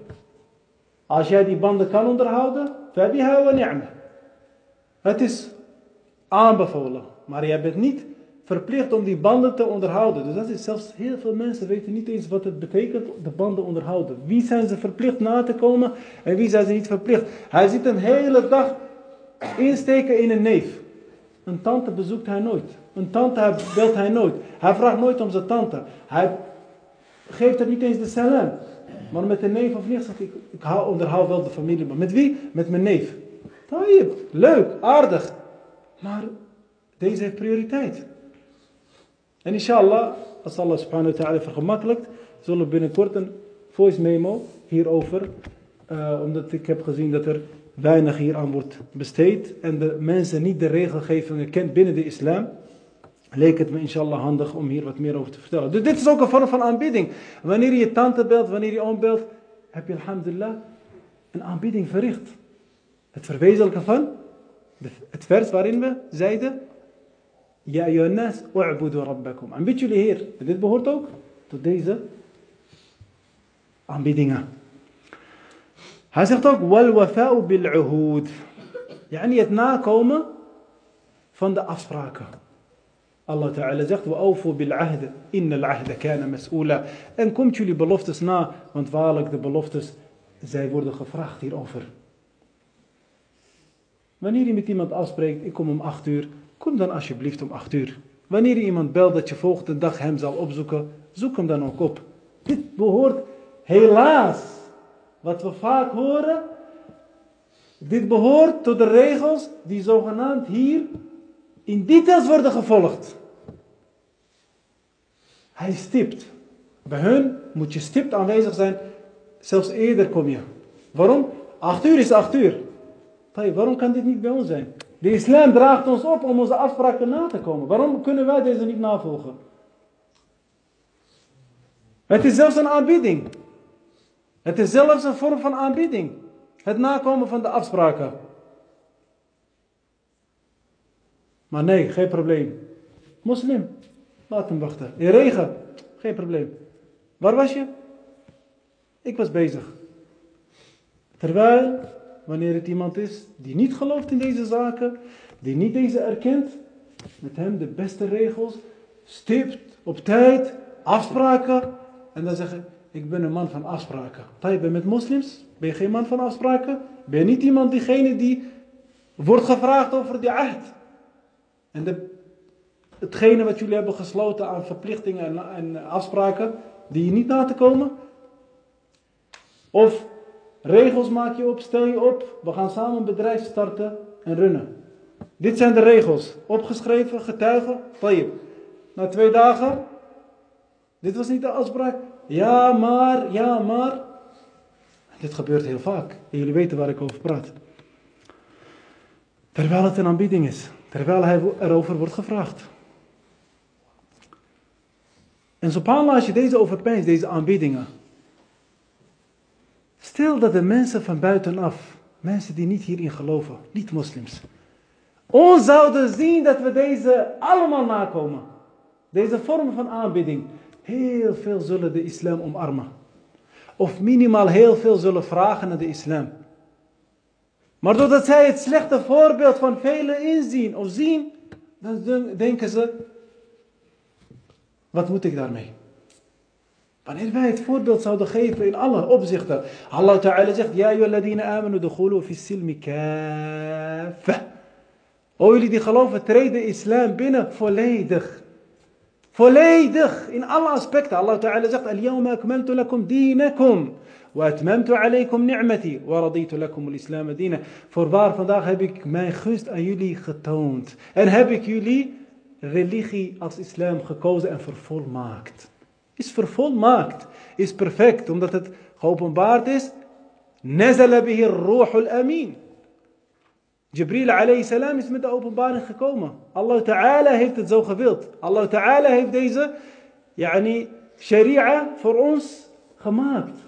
Als jij die banden kan onderhouden, fabiha wa ni'ma. Het is aanbevolen, maar jij bent niet verplicht om die banden te onderhouden. Dus dat is zelfs heel veel mensen weten niet eens wat het betekent, de banden onderhouden. Wie zijn ze verplicht na te komen en wie zijn ze niet verplicht? Hij zit een hele dag insteken in een neef. Een tante bezoekt hij nooit. Een tante belt hij nooit. Hij vraagt nooit om zijn tante. Hij geeft er niet eens de salam. Maar met een neef of nicht zegt ik, ik onderhoud wel de familie. Maar met wie? Met mijn neef. Leuk, aardig. Maar deze heeft prioriteit. En inshallah, als Allah subhanahu wa ta'ala vergemakkelijkt, zullen we binnenkort een voice memo hierover. Uh, omdat ik heb gezien dat er weinig hier aan wordt besteed. En de mensen niet de regelgevingen kent binnen de islam. Leek het me inshallah handig om hier wat meer over te vertellen. Dus dit is ook een vorm van aanbidding. Wanneer je je tante belt, wanneer je oom belt, heb je alhamdulillah een aanbidding verricht. Het verwezenlijken van het vers waarin we zeiden Ja ayyuhannas, u'budu rabbakum. Aanbid jullie Heer. Dit behoort ook tot deze aanbiddingen. Hij zegt ook, wal wafa'u bil uhud. Yani het nakomen van de afspraken. Allah Ta'ala zegt, wa awfu bil ahd, inna al ahda kana mas'ula. En komt jullie beloftes na, want waarlijk de beloftes, zij worden gevraagd hierover. Wanneer je met iemand afspreekt, ik kom om 8 uur, Kom dan alsjeblieft om 8 uur. Wanneer je iemand belt dat je volgende dag hem zal opzoeken, zoek hem dan ook op. Dit behoort helaas, wat we vaak horen, dit behoort tot de regels die zogenaamd hier in details worden gevolgd. Hij stipt. Bij hun moet je stipt aanwezig zijn, zelfs eerder kom je. Waarom? 8 uur is 8 uur. Waarom kan dit niet bij ons zijn? De islam draagt ons op om onze afspraken na te komen. Waarom kunnen wij deze niet navolgen? Het is zelfs een aanbieding. Het is zelfs een vorm van aanbieding. Het nakomen van de afspraken. Maar nee, geen probleem. Moslim, laat hem wachten. In regen, geen probleem. Waar was je? Ik was bezig. Terwijl wanneer het iemand is die niet gelooft in deze zaken, die niet deze erkent, met hem de beste regels, stipt op tijd, afspraken, en dan zeggen, ik ben een man van afspraken. Je bent met moslims, ben je geen man van afspraken? Ben je niet iemand diegene die wordt gevraagd over die ahd? En de, hetgene wat jullie hebben gesloten aan verplichtingen en, en afspraken, die je niet na te komen? Of Regels maak je op, stel je op. We gaan samen een bedrijf starten en runnen. Dit zijn de regels. Opgeschreven, getuigen. Tayyip. Na twee dagen. Dit was niet de afspraak. Ja, maar, ja, maar. Dit gebeurt heel vaak. Jullie weten waar ik over praat. Terwijl het een aanbieding is. Terwijl hij erover wordt gevraagd. En subhanallah, als je deze overpijnt, deze aanbiedingen. Stel dat de mensen van buitenaf, mensen die niet hierin geloven, niet moslims, ons zouden zien dat we deze allemaal nakomen. Deze vorm van aanbidding. Heel veel zullen de islam omarmen. Of minimaal heel veel zullen vragen naar de islam. Maar doordat zij het slechte voorbeeld van velen inzien of zien, dan denken ze, wat moet ik daarmee? Wanneer wij het voorbeeld zouden geven in alle opzichten. Allah Ta'ala zegt, Ja, ayyuhalladina amanu dukhulu fi silmi kaffa. O jullie die geloven, treden islam binnen volledig. Volledig, in alle aspecten. Allah Ta'ala zegt, Al-yawma akmaltu lakum dinakum. وأتممت عليكم نعمتي ورضيت لكم الإسلام دينا. Voorwaar, vandaag heb ik mijn gunst aan jullie getoond. En heb ik jullie religie als islam gekozen en vervolmaakt. is vervolmaakt, is perfect, omdat het geopenbaard is. Nazala bihi ruhul amin. Jibril alayhi salam is met de openbaring gekomen. Allah Ta'ala heeft het zo gewild. Allah Ta'ala heeft deze yani, sharia voor ons gemaakt.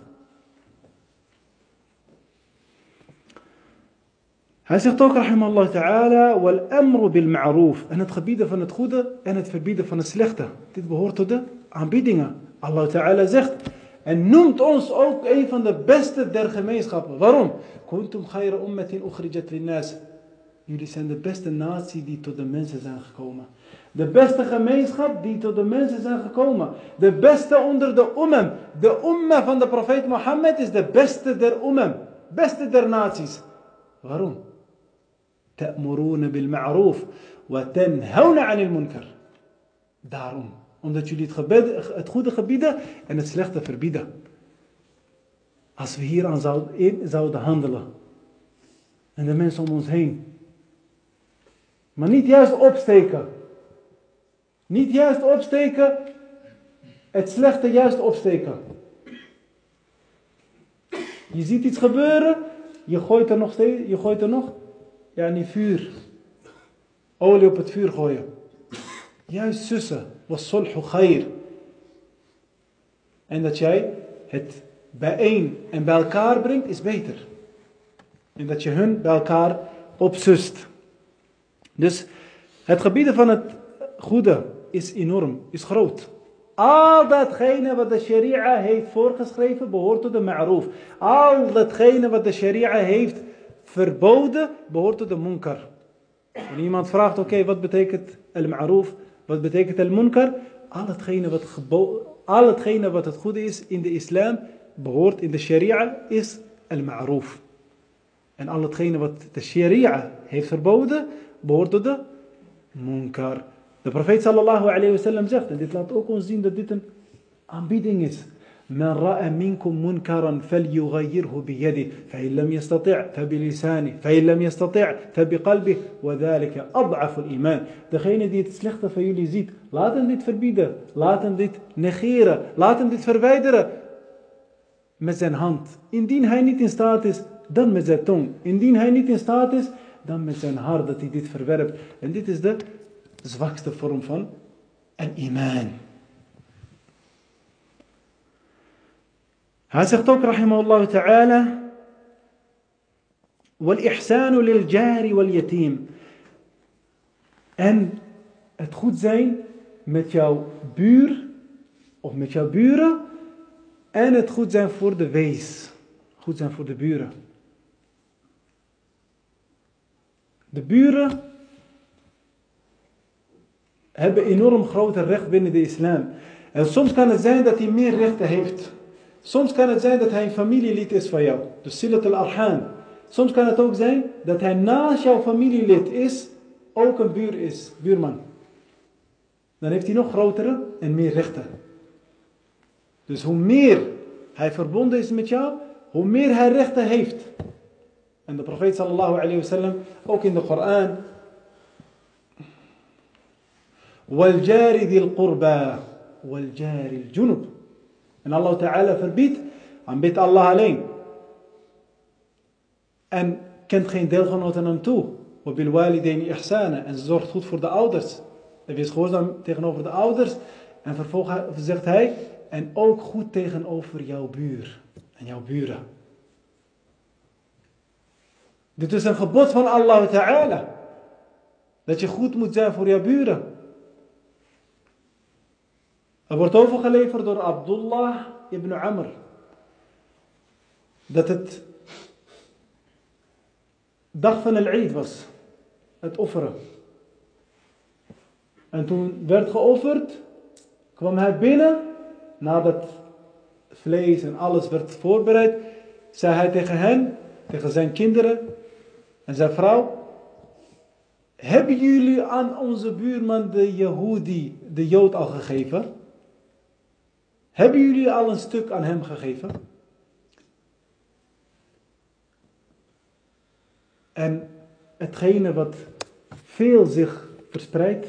Hij zegt ook, rahimallah ta'ala, wal amru bil ma'roof. En het gebieden van het goede en het verbieden van het slechte. Dit behoort tot de aanbiedingen. Allah Ta'ala zegt, en noemt ons ook een van de beste der gemeenschappen. Waarom? Kuntum khayra ummatin ukhrijat linnas. Jullie zijn de beste natie die tot de mensen zijn gekomen. De beste gemeenschap die tot de mensen zijn gekomen. De beste onder de ummem. De umma van de profeet Mohammed is de beste der ummem. Beste der naties. Waarom? Ta'muruna bil ma'roof. Wa tanhawna 'anil munkar. Daarom omdat jullie het, het goede gebieden en het slechte verbieden. Als we hier aan zouden, handelen. En de mensen om ons heen. Maar niet juist opsteken. Niet juist opsteken. Het slechte juist opsteken. Je ziet iets gebeuren. Je gooit er nog steeds. Je gooit er nog. Ja, niet vuur. Olie op het vuur gooien. Juist zussen. Sulhu khair. En dat jij het bijeen en bij elkaar brengt is beter. En dat je hun bij elkaar opzust. Dus het gebieden van het goede is enorm, is groot. Al datgene wat de sharia heeft voorgeschreven behoort tot de ma'roof. Al datgene wat de sharia heeft verboden behoort tot de munkar. Wanneer iemand vraagt, oké, wat betekent al-ma'roof? Wat betekent al-munkar? Al hetgene wat, het goede is in de islam behoort in de sharia is al-ma'roof. En al hetgene wat de sharia heeft verboden behoort tot de munkar. De profeet sallallahu alayhi wasallam zegt, en dit laat ook ons zien dat dit een aanbieding is. من رأى منكم منكرا فليغيره بيده فإن لم يستطع فبلسانه فإن لم يستطع فبقلبه وذلك أضعف الإيمان. دخين دي تسلخت فيولي زيد لا تنديت فربيدة لا تنديت نخيرة لا تنديت فربيدرة مزن هانت إن دين هاي نيت إن ستاتس دان مزتون إن دين هاي نيت إن ستاتس دان مزن هار دتي ديت فربيدة إن ديت إز دة زفاكست فورم فان الإيمان. إيمان Hij zegt ook, rahimahullah ta'ala, والإحسان للجار واليتيم. En het goed zijn met jouw buur of met jouw buren en het goed zijn voor de wees. Goed zijn voor de buren. De buren hebben enorm grote recht binnen de islam. En soms kan het zijn dat hij meer rechten heeft. Soms kan het zijn dat hij een familielid is van jou. Dus silat al-arham. Soms kan het ook zijn dat hij naast jouw familielid is, ook een buur is, buurman. Dan heeft hij nog grotere en meer rechten. Dus hoe meer hij verbonden is met jou, hoe meer hij rechten heeft. En de profeet sallallahu alayhi wasallam, ook in de Koran. وَالْجَارِ ذِي الْقُرْبَى وَالْجَارِ الْجُنُبِ en Allah Ta'ala verbiedt, aanbid Allah alleen. En kent geen deelgenoot aan hem toe. Wabil walidaini ihsana. En zorgt goed voor de ouders. En wees gehoorzaam tegenover de ouders. En vervolgens zegt hij, en ook goed tegenover jouw buur. En jouw buren. Dit is een gebod van Allah Ta'ala. Dat je goed moet zijn voor jouw buren. Er wordt overgeleverd door Abdullah ibn Amr. Dat het dag van al-Eid was. Het offeren. En toen werd geofferd, kwam hij binnen, nadat vlees en alles werd voorbereid, zei hij tegen hen, tegen zijn kinderen en zijn vrouw, hebben jullie aan onze buurman de Yehudi, de Jood al gegeven? Hebben jullie al een stuk aan hem gegeven? En hetgene wat veel zich verspreidt,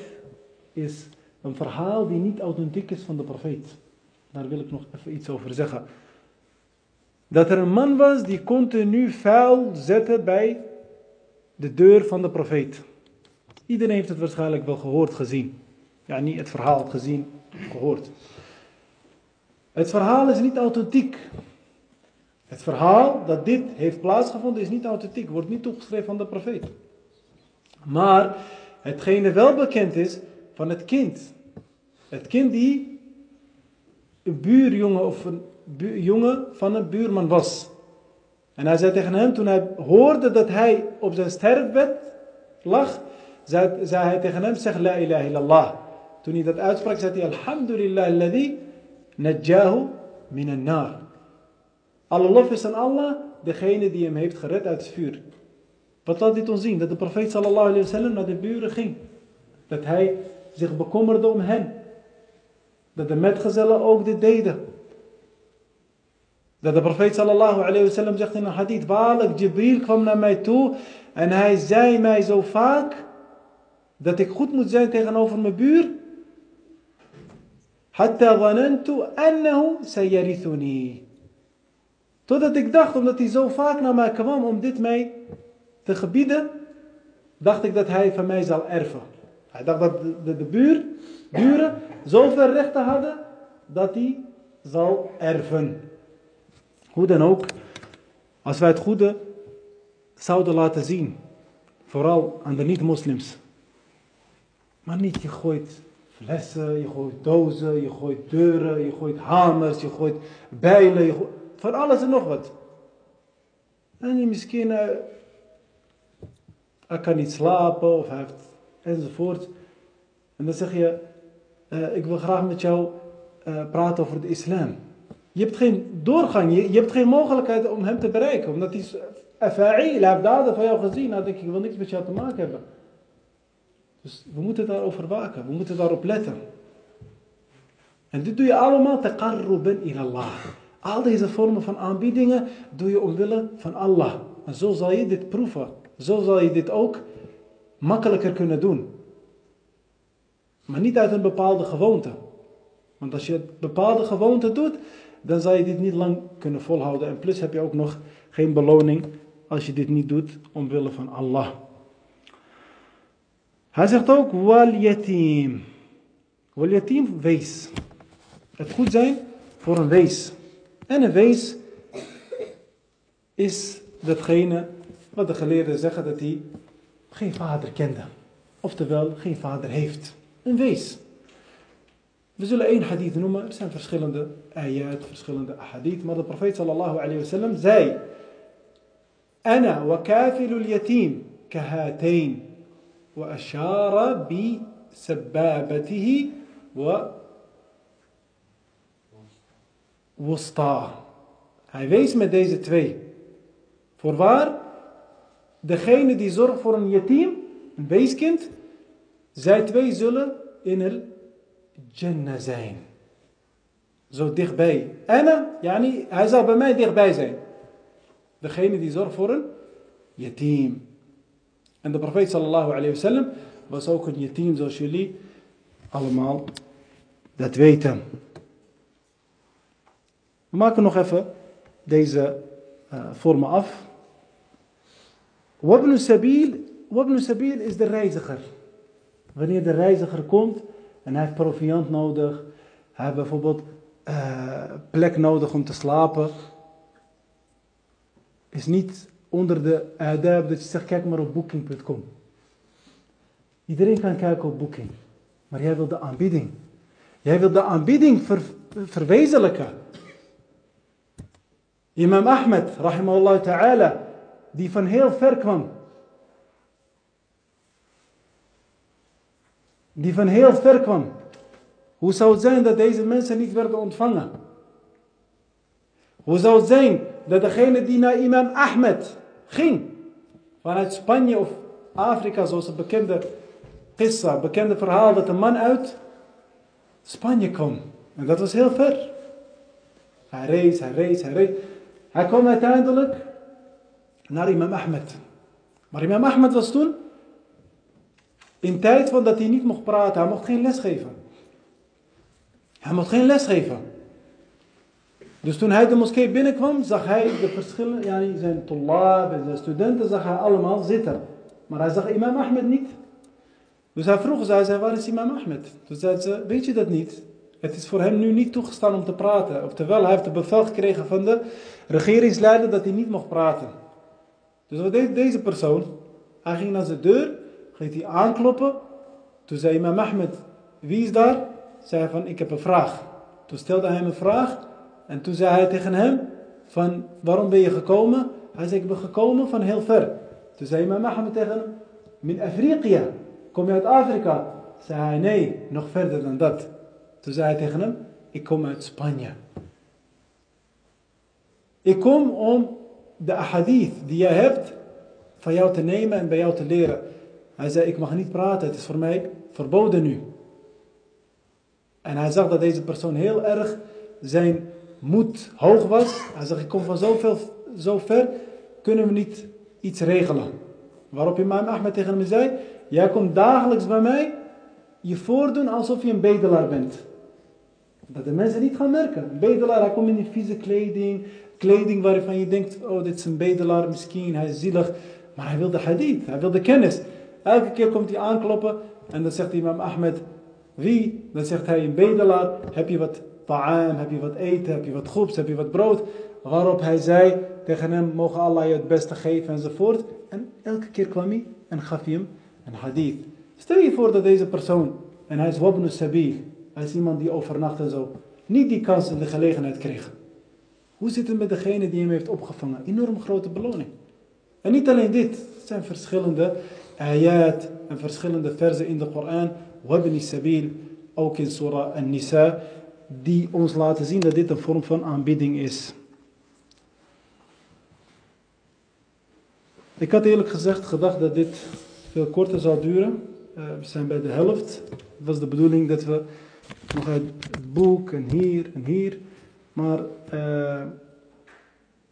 is een verhaal die niet authentiek is van de profeet. Daar wil ik nog even iets over zeggen. Dat er een man was die continu vuil zette bij de deur van de profeet. Iedereen heeft het waarschijnlijk wel gehoord, gezien. Ja, niet het verhaal gezien, gehoord. Het verhaal is niet authentiek. Het verhaal dat dit heeft plaatsgevonden is niet authentiek, wordt niet toegeschreven aan de profeet. Maar hetgene wel bekend is van het kind. Het kind die een buurjongen of een jongen van een buurman was. En hij zei tegen hem, toen hij hoorde dat hij op zijn sterfbed lag, zei, hij tegen hem, zeg la ilaha illallah. Toen hij dat uitsprak, zei hij, alhamdulillah alladhi najjahu minan nar. Alle lof is aan Allah, degene die hem heeft gered uit het vuur. Wat laat dit ons zien? Dat de profeet sallallahu alayhi wasallam naar de buren ging. Dat hij zich bekommerde om hen. Dat de metgezellen ook dit deden. Dat de profeet sallallahu alayhi wasallam zegt in een hadith. Waarlijk, Jibril kwam naar mij toe. En hij zei mij zo vaak. Dat ik goed moet zijn tegenover mijn buur. Hatta dhanantu annahu sayarithuni. Totdat ik dacht, omdat hij zo vaak naar mij kwam om dit mij te gebieden, dacht ik dat hij van mij zal erven. Hij dacht dat de buur, buren zoveel rechten hadden dat hij zal erven. Hoe dan ook, als wij het goede zouden laten zien, vooral aan de niet-moslims. Maar niet, je gooit flessen, je gooit dozen, je gooit deuren, je gooit hamers, je gooit bijlen, je gooit, van alles en nog wat. En die misschien, hij kan niet slapen of hij heeft enzovoort. En dan zeg je, uh, ik wil graag met jou uh, praten over de islam. Je hebt geen doorgang, je, hebt geen mogelijkheid om hem te bereiken. Omdat hij FAI, hij heeft daden van jou gezien. Nou denk ik, ik wil niks met jou te maken hebben. Dus we moeten daarover waken, we moeten daarop letten. En dit doe je allemaal taqarruban ila Allah. Al deze vormen van aanbiedingen doe je omwille van Allah. En zo zal je dit proeven. Zo zal je dit ook makkelijker kunnen doen. Maar niet uit een bepaalde gewoonte. Want als je bepaalde gewoonte doet, dan zal je dit niet lang kunnen volhouden. En plus heb je ook nog geen beloning als je dit niet doet omwille van Allah. Hij zegt ook, wal yatim. Wal yatim, wees. Het goed zijn voor een wees. En een wees is datgene wat de geleerden zeggen dat hij geen vader kende. Oftewel, geen vader heeft. Een wees. We zullen één hadith noemen. Er zijn verschillende ayat, verschillende hadith. Maar de profeet sallallahu alayhi wa zei... Ana wa kafilul yatim kahatain. Sababatihi wa wusta. Hij wees met deze twee. Voorwaar, degene die zorgt voor een yatim, een weeskind, zij twee zullen in het Jannah zijn. Zo dichtbij. En, yani, hij zal bij mij dichtbij zijn. Degene die zorgt voor een yatim. En de profeet sallallahu alayhi wa sallam was ook een yatim zoals jullie allemaal dat weten. We maken nog even deze uh, vormen af. Wabnu Sabil, Wabnu Sabil is de reiziger. Wanneer de reiziger komt en hij heeft proviant nodig, hij heeft bijvoorbeeld uh, plek nodig om te slapen, is niet onder de adab dat je zegt, kijk maar op booking.com. Iedereen kan kijken op booking, maar jij wil de aanbieding. Jij wil de aanbieding ver, verwezenlijken. Imam Ahmed, rahimahullah ta'ala, die van heel ver kwam. Die van heel ver kwam. Hoe zou het zijn dat deze mensen niet werden ontvangen? Hoe zou het zijn dat degene die naar imam Ahmed ging, vanuit Spanje of Afrika, zoals het bekende qissa, bekende verhaal, dat een man uit Spanje kwam. En dat was heel ver. Hij reed, hij reed, hij reed. Hij kwam uiteindelijk naar imam Ahmed. Maar imam Ahmed was toen in tijd van dat hij niet mocht praten. Hij mocht geen les geven. Hij mocht geen les geven. Dus toen hij de moskee binnenkwam, zag hij de verschillen, yani zijn tollab en zijn studenten, zag hij allemaal zitten. Maar hij zag imam Ahmed niet. Dus hij vroeg ze, hij waar is imam Ahmed? Toen zei ze, weet je dat niet? Het is voor hem nu niet toegestaan om te praten. Oftewel, hij heeft het bevel gekregen van de regeringsleider dat hij niet mocht praten. Dus wat deed deze persoon? Hij ging naar zijn deur, ging hij aankloppen. Toen zei imam Ahmed, wie is daar? Zei hij van, ik heb een vraag. Toen stelde hij hem een vraag. En toen zei hij tegen hem, van, waarom ben je gekomen? Hij zei, ik ben gekomen van heel ver. Toen zei imam Ahmed tegen hem, min Afrika, kom je uit Afrika? Zei hij, nee, nog verder dan dat. Toen zei hij tegen hem, ik kom uit Spanje. Ik kom om de ahadith die jij hebt van jou te nemen en bij jou te leren. Hij zei, ik mag niet praten, het is voor mij verboden nu. En hij zag dat deze persoon heel erg zijn moed hoog was. Hij zegt, ik kom van zoveel, zo ver, kunnen we niet iets regelen. Waarop imam Ahmed tegen hem zei, jij komt dagelijks bij mij je voordoen alsof je een bedelaar bent. Dat de mensen niet gaan merken. Een bedelaar, hij komt in die vieze kleding, kleding waarvan je denkt, oh dit is een bedelaar, misschien, hij is zielig. Maar hij wil de hadith, hij wil de kennis. Elke keer komt hij aankloppen en dan zegt imam Ahmed, wie? Dan zegt hij, een bedelaar, heb je wat ta'am, heb je wat eten, heb je wat goeds, heb je wat brood? Waarop hij zei tegen hem, mogen Allah je het beste geven enzovoort. En elke keer kwam hij en gaf hij hem een hadith. Stel je voor dat deze persoon, en hij is wabnu sabil, hij is iemand die overnacht en zo, niet die kans en de gelegenheid kreeg. Hoe zit het met degene die hem heeft opgevangen? Enorm grote beloning. En niet alleen dit, het zijn verschillende ayat en verschillende versen in de Koran, wabni sabil, ook in Surah An-Nisa, die ons laten zien dat dit een vorm van aanbidding is. Ik had eerlijk gezegd gedacht dat dit veel korter zou duren. Uh, we zijn bij de helft. Het was de bedoeling dat we nog uit het boek en hier en hier. Maar uh,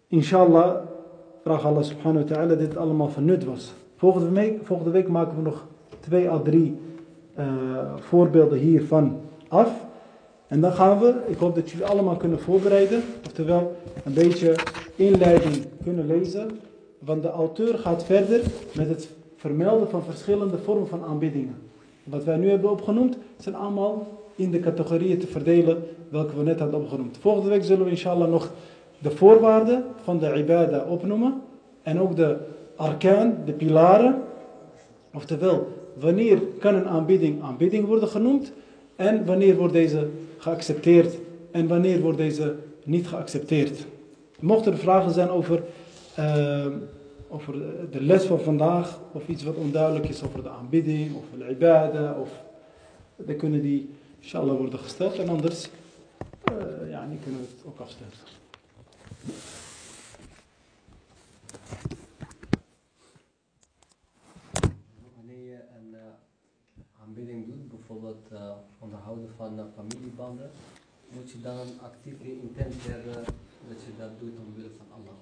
inshallah, vraag Allah subhanahu wa ta'ala, dit allemaal van nut was. Volgende week, volgende week maken we nog twee à drie uh, voorbeelden hiervan af. En dan gaan we, ik hoop dat jullie allemaal kunnen voorbereiden, oftewel een beetje inleiding kunnen lezen. Want de auteur gaat verder met het vermelden van verschillende vormen van aanbiddingen. Wat wij nu hebben opgenoemd, zijn allemaal in de categorieën te verdelen welke we net hadden opgenoemd. Volgende week zullen we inshallah nog de voorwaarden van de ibada opnoemen. En ook de arkaan, de pilaren. Oftewel, wanneer kan een aanbidding aanbidding worden genoemd? En wanneer wordt deze geaccepteerd? En wanneer wordt deze niet geaccepteerd? Mochten er vragen zijn over, uh, over de les van vandaag, of iets wat onduidelijk is over de aanbidding, of de ibada, of dan kunnen die inshallah worden gesteld. En anders uh, ja, die kunnen we het ook afstellen. Wanneer je een uh, aanbidding doet, bijvoorbeeld uh, onderhouden van familiebanden, moet je dan een actieve intentie hebben dat je dat doet omwille van Allah.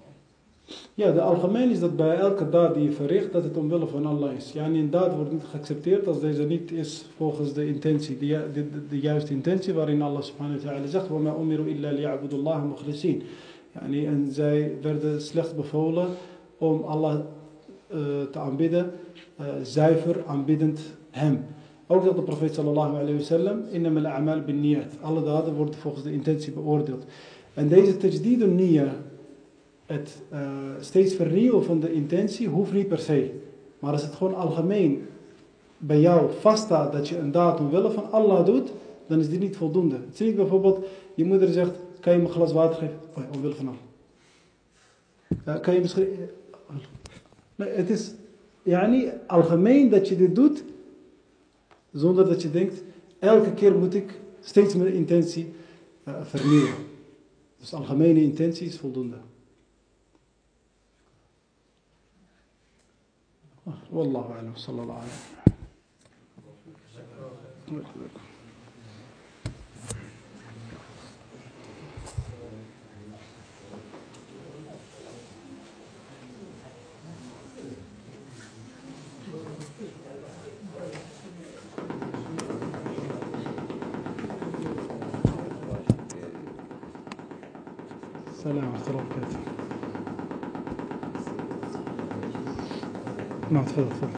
Ja, de algemeen is dat bij elke daad die je verricht, dat het omwille van Allah is. Ja, en een daad wordt niet geaccepteerd als deze niet is volgens de intentie, de, de, de, juiste intentie waarin Allah subhanahu wa ta'ala zegt, وَمَا أُمِرُوا إِلَّا لِيَعْبُدُ اللَّهَ مُخْلِصِينَ. Ja, en zij werden slechts bevolen om Allah uh, te aanbidden, uh, zuiver aanbiddend hem. Ook dat de profeet sallallahu alayhi wa sallam, innam al-a'mal bin niyat. Alle daden worden volgens de intentie beoordeeld. En deze tajdidun niyya, het uh, steeds vernieuwen van de intentie hoeft niet per se. Maar als het gewoon algemeen bij jou vaststaat dat je een daad omwille van Allah doet, dan is dit niet voldoende. Het is niet bijvoorbeeld, je moeder zegt, kan je me een glas water geven? Oh ja, omwille van Allah. Uh, kan je misschien... Nee, het is yani, algemeen dat je dit doet, zonder dat je denkt, elke keer moet ik steeds mijn intentie uh, vernieuwen. Dus algemene intentie is voldoende. والله أعلم صلى الله عليه وسلم まあそうそう。